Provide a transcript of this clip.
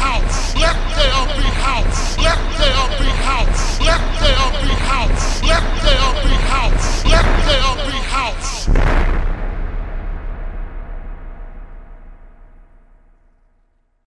house. Let there be house. Let there be house. Let there be house. Let there be house. Let there be house.